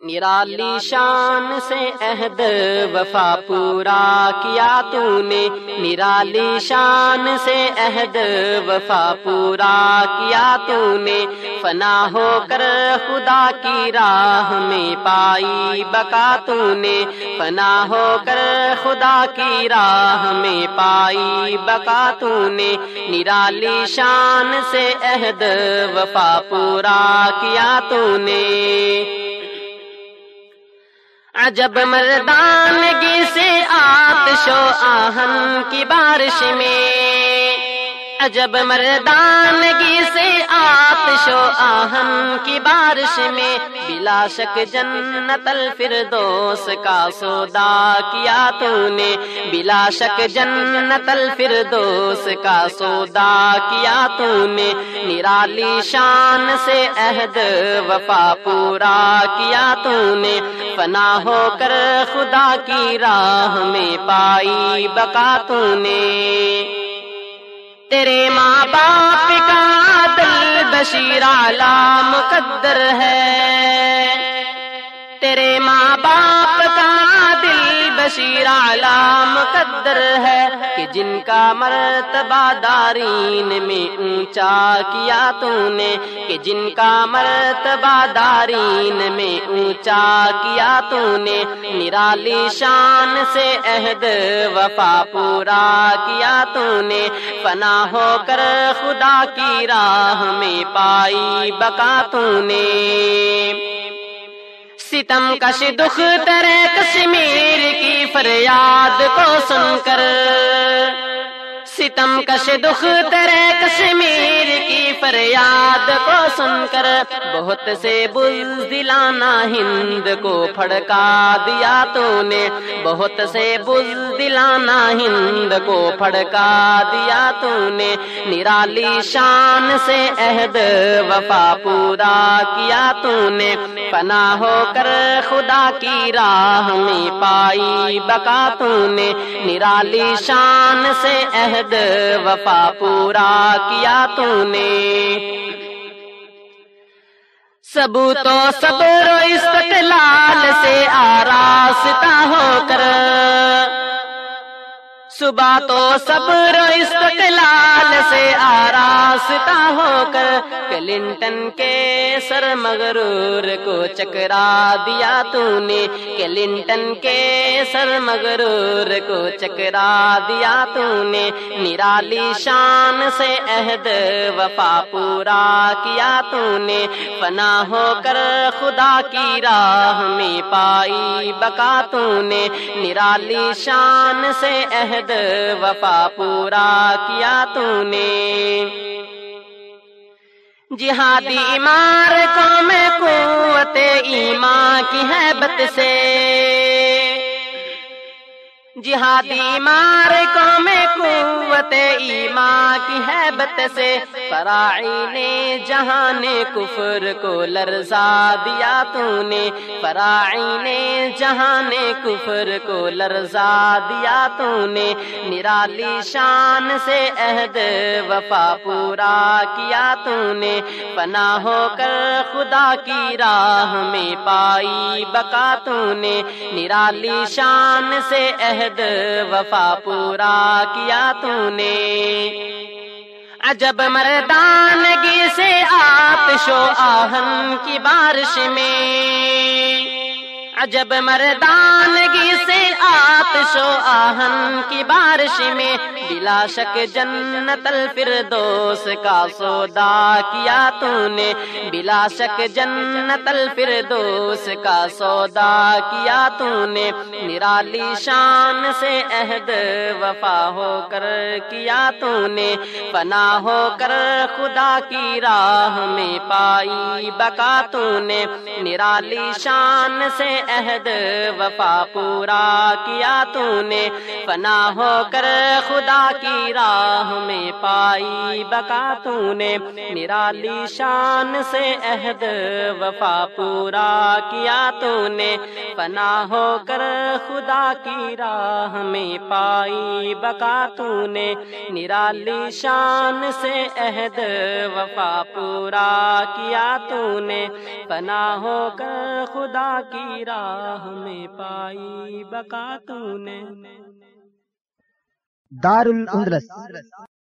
نرالی شان سے عہد وفا پورا کیا تو نے نرالی شان سے عہد وفا پورا کیا تو نے فنا ہو کر خدا کی راہ میں پائی بکا تو نے فنا ہو کر خدا کی راہ میں پائی بکا تو نے نرالی شان سے عہد وفا پورا کیا تو نے عجب مردانگی سے آتش و آہن کی بارش میں عجب مردانگی سے آتش و آہن کی بارش میں بلا شک جنت الفردوس کا سودا کیا تو نے بلا شک جنت الفردوس کا سودا کیا تو نے نرالی شان سے عہد وفا پورا کیا تو نے فنا ہو کر خدا کی راہ میں پائی بکا تو نے تیرے ماں باپ کا دل بشیر مقدر ہے۔ تیرے ماں باپ کا دل بشیر مقدر ہے کہ جن کا مرتبہ دارین میں اونچا کیا تو نے، کہ جن کا مرتبہ دارین میں اونچا کیا تو نے۔ نرالی شان سے عہد وفا پورا کیا تو نے۔ فنا ہو کر خدا کی راہ میں پائی بکا تو نے۔ ستم کش دکھ ترے کشمیر کی فریاد کو سن کر۔ ستم کش دکھ ترے کشمیر فریاد کو سن کر بہت سے بز دلانا ہند کو پھڑکا دیا تو نے بہت سے بز دلانا ہند کو پھڑکا دیا تو نے نرالی شان سے عہد وفا پورا کیا تو نے فنا ہو کر خدا کی راہ میں پائی بکا تو نے نرالی شان سے عہد وفا پورا کیا تو نے سبو تو صبر و استقلال سے آراستہ ہو۔ کر صبح تو صبر و استقلال سے آراستہ ہو کر کلنٹن کے سر مغرور کو چکرا دیا تو نے۔ کلنٹن کے سر مغرور کو چکرا دیا تو نے۔ نرالی شان سے عہد وفا پورا کیا تو نے۔ فنا ہو کر خدا کی راہ میں پائی بکا تو نے۔ نرالی شان سے عہد وفا پورا کیا تو نے جہادی عمارتوں قوم قوت ایمان کی حیبت سے۔ جہادی مار کو کی حیبت سے فراعی نے جہان کفر کو لرزا دیا تو نے فراعی نے جہان کفر کو لرزا دیا تو نے نرالی شان سے عہد وفا پورا کیا تو نے پنا ہو کر خدا کی راہ میں پائی بکا تو نے نرالی شان سے عہد وفا پورا کیا تو نے عجب مردانگی سے آپ شو آہن کی بارش میں۔ عجب مردانگی سے آتش و آہن کی بارش میں بلا شک جنت الفردوس کا سودا کیا تو نے بلا شک جنت الفردوس کا سودا کیا تو نے نرالی شان سے عہد وفا ہو کر کیا تو نے پنا ہو کر خدا کی راہ میں پائی بکا تو نے نرالی شان سے عہد وفا پورا کیا تو نے فنا ہو کر خدا کی راہ میں پائی بکا تو نے نرالی شان سے عہد وفا پورا کیا تو نے فنا ہو کر خدا کی راہ میں پائی بکا تو نے نرالی شان سے عہد وفا پورا کیا تو نے پنا ہو کر خدا کی راہ میں پائی بکا تو نے۔ دار الاندلس